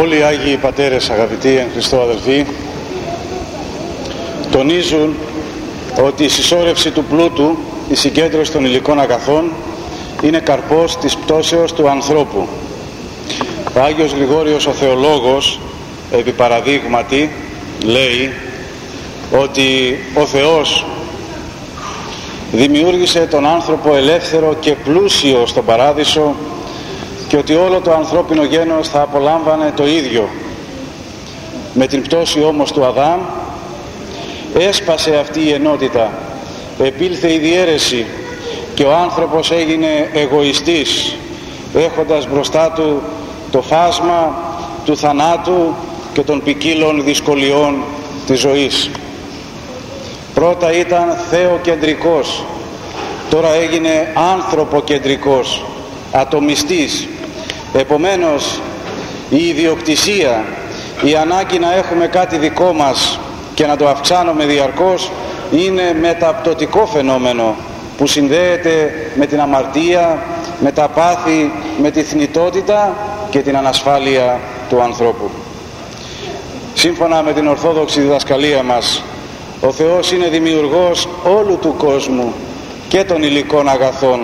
Όλοι οι Άγιοι Πατέρες αγαπητοί εν Χριστώ αδελφοί τονίζουν ότι η συσσόρευση του πλούτου, η συγκέντρωση των υλικών αγαθών είναι καρπός της πτώσεως του ανθρώπου. Ο Άγιος Γρηγόριος ο Θεολόγος επί παραδείγματι λέει ότι ο Θεός δημιούργησε τον άνθρωπο ελεύθερο και πλούσιο στον Παράδεισο και ότι όλο το ανθρώπινο γένος θα απολάμβανε το ίδιο. Με την πτώση όμως του Αδάμ έσπασε αυτή η ενότητα, επήλθε η διέρεση και ο άνθρωπος έγινε εγωιστής έχοντας μπροστά του το φάσμα του θανάτου και των ποικίλων δυσκολιών της ζωής. Πρώτα ήταν θεοκεντρικός, τώρα έγινε άνθρωπο-κεντρικός, ατομιστής. Επομένως η ιδιοκτησία, η ανάγκη να έχουμε κάτι δικό μας και να το αυξάνουμε διαρκώς είναι μεταπτωτικό φαινόμενο που συνδέεται με την αμαρτία, με τα πάθη, με τη θνητότητα και την ανασφάλεια του ανθρώπου. Σύμφωνα με την Ορθόδοξη διδασκαλία μας, ο Θεός είναι δημιουργός όλου του κόσμου και των υλικών αγαθών.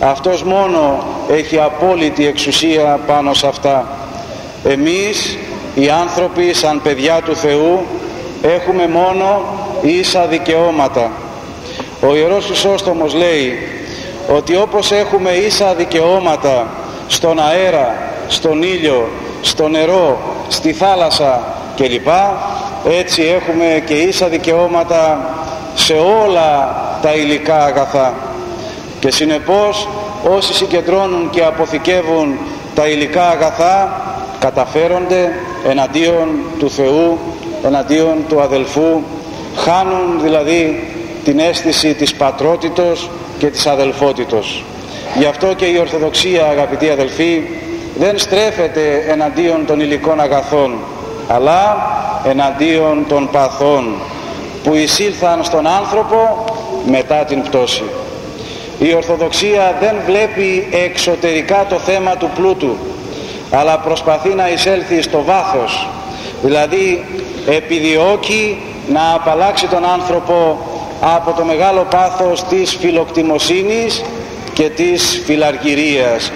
Αυτός μόνο έχει απόλυτη εξουσία πάνω σε αυτά. Εμείς οι άνθρωποι σαν παιδιά του Θεού έχουμε μόνο ίσα δικαιώματα. Ο Ιερός Χρυσόστομος λέει ότι όπως έχουμε ίσα δικαιώματα στον αέρα, στον ήλιο, στο νερό, στη θάλασσα κλπ έτσι έχουμε και ίσα δικαιώματα σε όλα τα υλικά αγαθά και συνεπώς όσοι συγκεντρώνουν και αποθηκεύουν τα υλικά αγαθά καταφέρονται εναντίον του Θεού εναντίον του αδελφού χάνουν δηλαδή την αίσθηση της πατρότητος και της αδελφότητος γι' αυτό και η Ορθοδοξία αγαπητοί αδελφοί δεν στρέφεται εναντίον των υλικών αγαθών αλλά εναντίον των παθών που εισήλθαν στον άνθρωπο μετά την πτώση. Η Ορθοδοξία δεν βλέπει εξωτερικά το θέμα του πλούτου αλλά προσπαθεί να εισέλθει στο βάθος δηλαδή επιδιώκει να απαλλάξει τον άνθρωπο από το μεγάλο πάθος της φιλοκτημοσύνης και της φιλαργυρίας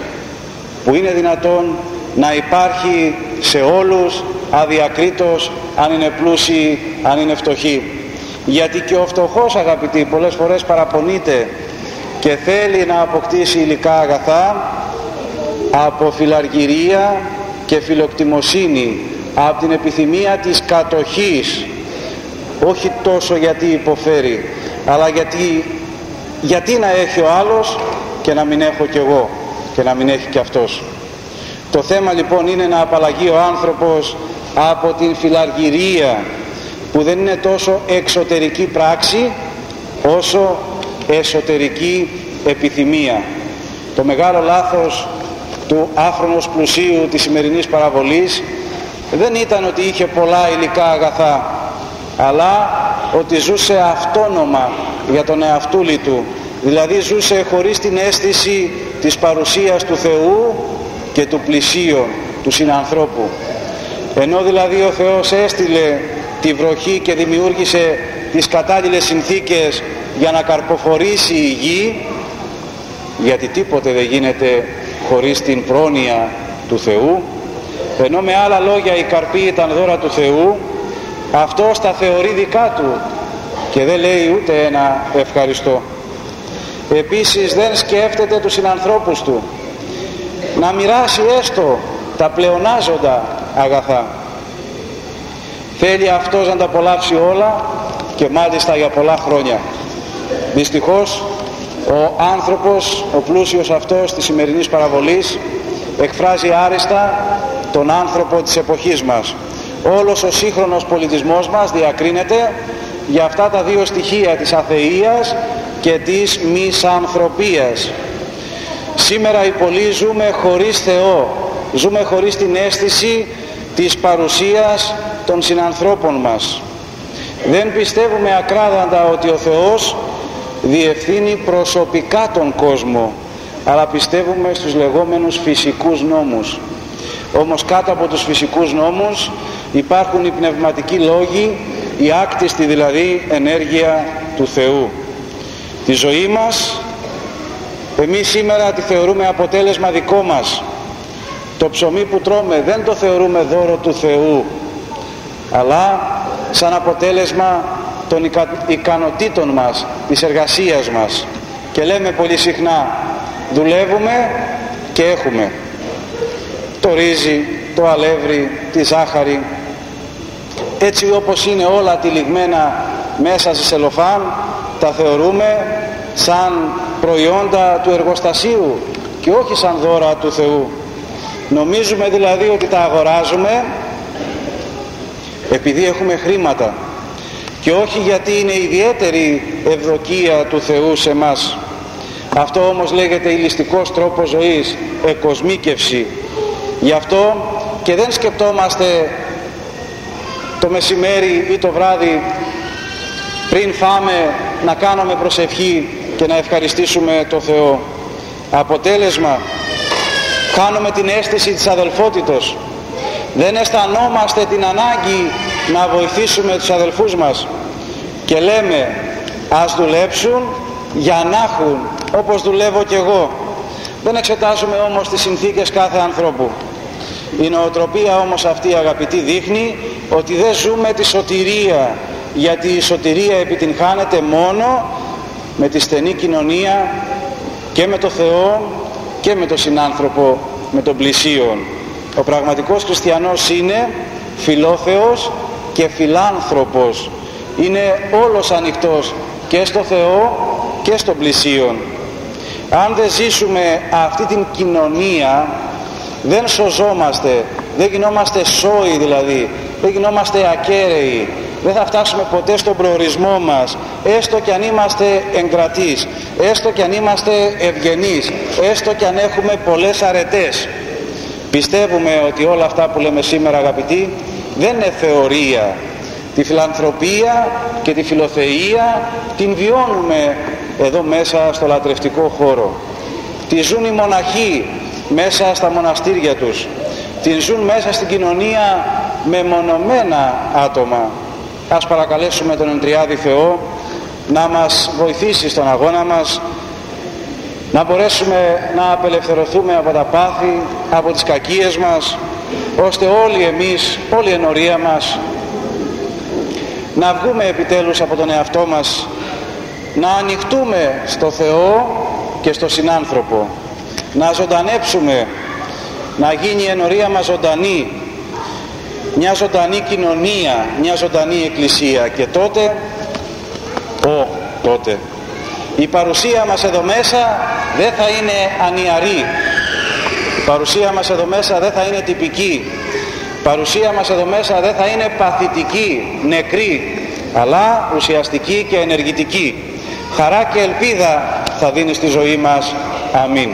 που είναι δυνατόν να υπάρχει σε όλους αδιακρίτως αν είναι πλούσιοι, αν είναι φτωχοί. Γιατί και ο φτωχός αγαπητοί πολλές φορές παραπονείται και θέλει να αποκτήσει υλικά αγαθά από φιλαργυρία και φιλοκτημοσύνη, από την επιθυμία της κατοχής, όχι τόσο γιατί υποφέρει, αλλά γιατί, γιατί να έχει ο άλλος και να μην έχω κι εγώ και να μην έχει κι αυτός. Το θέμα λοιπόν είναι να απαλλαγεί ο άνθρωπος από την φιλαργυρία που δεν είναι τόσο εξωτερική πράξη όσο εσωτερική επιθυμία. Το μεγάλο λάθος του άφρονος πλουσίου της σημερινής παραβολής δεν ήταν ότι είχε πολλά υλικά αγαθά αλλά ότι ζούσε αυτόνομα για τον εαυτούλη του δηλαδή ζούσε χωρίς την αίσθηση της παρουσίας του Θεού και του πλησίου του συνανθρώπου ενώ δηλαδή ο Θεός έστειλε τη βροχή και δημιούργησε τις κατάλληλες συνθήκες για να καρποφορήσει η γη γιατί τίποτε δεν γίνεται χωρίς την πρόνοια του Θεού. Ενώ με άλλα λόγια η καρπή ήταν δώρα του Θεού αυτός τα θεωρεί δικά του και δεν λέει ούτε ένα ευχαριστώ. Επίσης δεν σκέφτεται τους συνανθρώπους του να μοιράσει έστω τα πλεονάζοντα αγαθά. Θέλει αυτός να τα απολαύσει όλα και μάλιστα για πολλά χρόνια δυστυχώς ο άνθρωπος ο πλούσιος αυτός της σημερινής παραβολής εκφράζει άριστα τον άνθρωπο της εποχής μας. Όλος ο σύγχρονος πολιτισμός μας διακρίνεται για αυτά τα δύο στοιχεία της αθείας και της μισανθρωπίας. Σήμερα οι πολλοί ζούμε χωρίς Θεό ζούμε χωρίς την αίσθηση της παρουσίας των συνανθρώπων μας. Δεν πιστεύουμε ακράδαντα ότι ο Θεός διευθύνει προσωπικά τον κόσμο αλλά πιστεύουμε στους λεγόμενους φυσικούς νόμους Όμως κάτω από τους φυσικούς νόμους υπάρχουν οι πνευματικοί λόγοι, η άκτιστη δηλαδή ενέργεια του Θεού. Τη ζωή μας εμείς σήμερα τη θεωρούμε αποτέλεσμα δικό μας. Το ψωμί που τρώμε δεν το θεωρούμε δώρο του Θεού, αλλά σαν αποτέλεσμα των ικανοτήτων μας, της εργασίας μας. Και λέμε πολύ συχνά, δουλεύουμε και έχουμε το ρύζι, το αλεύρι, τη ζάχαρη. Έτσι όπως είναι όλα τυλιγμένα μέσα σε σελοφάν, τα θεωρούμε σαν προϊόντα του εργοστασίου και όχι σαν δώρα του Θεού. Νομίζουμε δηλαδή ότι τα αγοράζουμε επειδή έχουμε χρήματα και όχι γιατί είναι ιδιαίτερη ευδοκία του Θεού σε μας. Αυτό όμως λέγεται ηλιστικός τρόπος ζωής, εκοσμίκευση. Γι' αυτό και δεν σκεπτόμαστε το μεσημέρι ή το βράδυ πριν φάμε να κάνουμε προσευχή και να ευχαριστήσουμε το Θεό. Αποτέλεσμα, κάνουμε την αίσθηση της αδελφότητος. Δεν αισθανόμαστε την ανάγκη να βοηθήσουμε τους αδελφούς μας και λέμε ας δουλέψουν για να έχουν όπως δουλεύω κι εγώ. Δεν εξετάζουμε όμως τις συνθήκες κάθε ανθρώπου. Η νοοτροπία όμως αυτή αγαπητή δείχνει ότι δεν ζούμε τη σωτηρία γιατί η σωτηρία επιτυγχάνεται μόνο με τη στενή κοινωνία και με το Θεό και με τον συνάνθρωπο, με τον πλησίον. Ο πραγματικός χριστιανός είναι φιλόθεος και φιλάνθρωπος. Είναι όλος ανοιχτός και στο Θεό και στον πλησίον. Αν δεν ζήσουμε αυτή την κοινωνία δεν σωζόμαστε, δεν γινόμαστε σόοι δηλαδή, δεν γινόμαστε ακέραιοι, δεν θα φτάσουμε ποτέ στον προορισμό μας έστω και αν είμαστε εγκρατείς έστω και αν είμαστε ευγενείς έστω και αν έχουμε πολλές αρετές πιστεύουμε ότι όλα αυτά που λέμε σήμερα αγαπητοί δεν είναι θεωρία τη φιλανθρωπία και τη φιλοθεΐα την βιώνουμε εδώ μέσα στο λατρευτικό χώρο. Τη ζουν οι μοναχοί μέσα στα μοναστήρια τους. Την ζουν μέσα στην κοινωνία με μονομένα άτομα. Ας παρακαλέσουμε τον Εντριάδη Θεό να μας βοηθήσει στον αγώνα μας να μπορέσουμε να απελευθερωθούμε από τα πάθη, από τις κακίες μας ώστε όλοι εμείς, όλη η ενορία μας να βγούμε επιτέλους από τον εαυτό μας να ανοιχτούμε στο Θεό και στο συνάνθρωπο να ζωντανέψουμε να γίνει η ενορία μας ζωντανή μια ζωντανή κοινωνία, μια ζωντανή εκκλησία. Και τότε, ο, τότε, η παρουσία μας εδώ μέσα δεν θα είναι ανιαρή, η παρουσία μας εδώ μέσα δεν θα είναι τυπική, η παρουσία μας εδώ μέσα δεν θα είναι παθητική, νεκρή, αλλά ουσιαστική και ενεργητική. Χαρά και ελπίδα θα δίνει στη ζωή μας. Αμήν.